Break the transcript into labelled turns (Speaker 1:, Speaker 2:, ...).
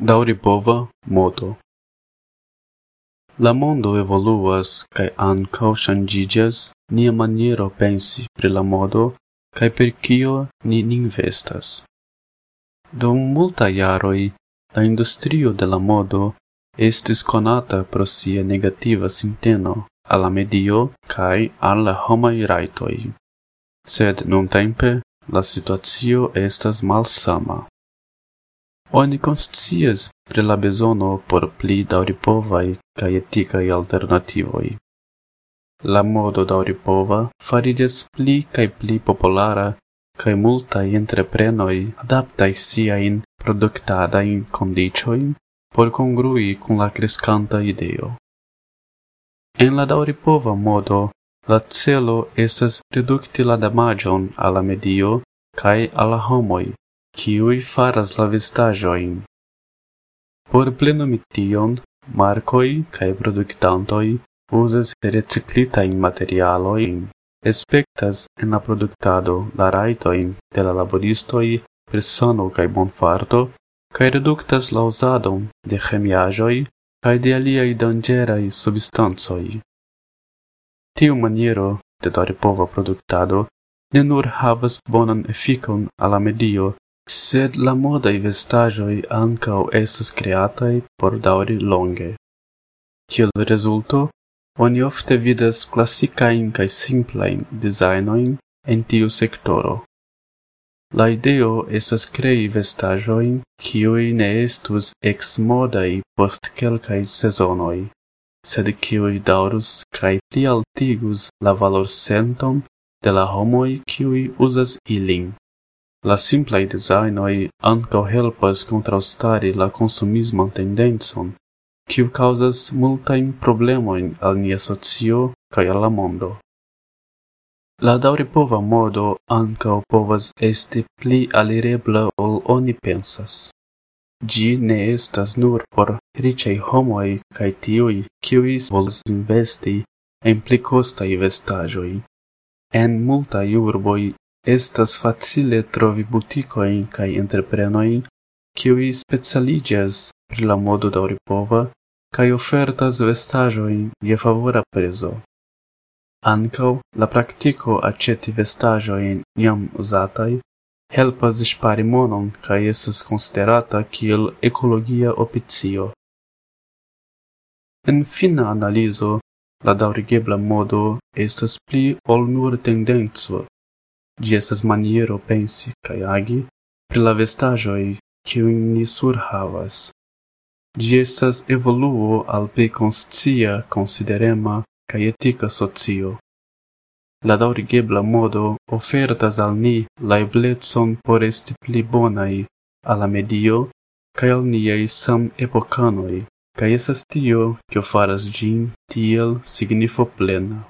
Speaker 1: Dauripova modo. La mondo evoluas kai ancau ŝanĝiĝas nia maniero pensi pri la modo kai per kio ni investas. Dum multaj jaroj la industrio de la modo estis konata pro sia negativa sinteno alla medio kai al homai raitoi. Sed Sed nuntempe la situacio estas malsama. Oni conscias pri la bezono por pli dauripovai ca etikaj alternativoi. La modo dauripova farides pli ca pli populara entreprenoi adaptai sia in productada in condicioi por congrui con la crescanta ideo. En la dauripova modo la celo estas reducti la damagion alla medio cae alla homoi kiuj faras la vestajoin. Por plenumi tion, markoj kaj produktantoj uzas reciclitain materialoin, respektas en la productado la raitoin de la laboristoi persono cae bonfarto, cae reductas la usadon de chemiajoi cae de aliai dangerai substancoj. Tiu maniero de dorepova productado ne nur havas bonan efikon alla medio, sed la modaj vestagioi ankaŭ estas kreataj por dauri longe. Kiel rezulto, oni ofte vidas klasikajn cae simplajn dizajnojn en tiu sektoro. La ideo estas krei vestaĵojn kiuj ne estus eksmodaj post kelkaj sezonoi, sed kiuj daurus kaj plialtigus la valor valorsenton de la homoi kiuj uzas ilin. La simplaj dezajnoj ankaŭ helpas kontraŭstari la konsumisman tendencon, kiu kaŭzas multajn problemojn al nia socio kaj al la mondo. La daŭripova modo ankaŭ povas esti pli alirebla ol oni pensas. Ĝi ne estas nur por riĉaj homoj kaj tiuj, kiuj volas investi en pli kostaj vestaĵoj. En multaj urboj Estas facile trovi butikojn kaj entreprenojn kiuj specialiĝas pri la modo daŭripova kaj ofertas vestaĵojn je favora prezo. Ankaŭ la praktiko aĉeti vestaĵojn jam uzataj helpas ŝpari monon kaj estas konsiderata kiel ekologia opcio. En fina analizo, la daŭrigebla modo estas pli ol nur tendenco gi estas maniero pensi kaj agi pri la vestaĵoj kiujn ni surhavas. Gi estas evoluo al pli konscia, konsiderema kaj etika socio. La daŭrigebla modo ofertas al ni la eblecon por esti pli bonaj al la medio kaj al niaj sam-epokanoj, kaj estas tio, kio faras ĝin tiel signifo plena.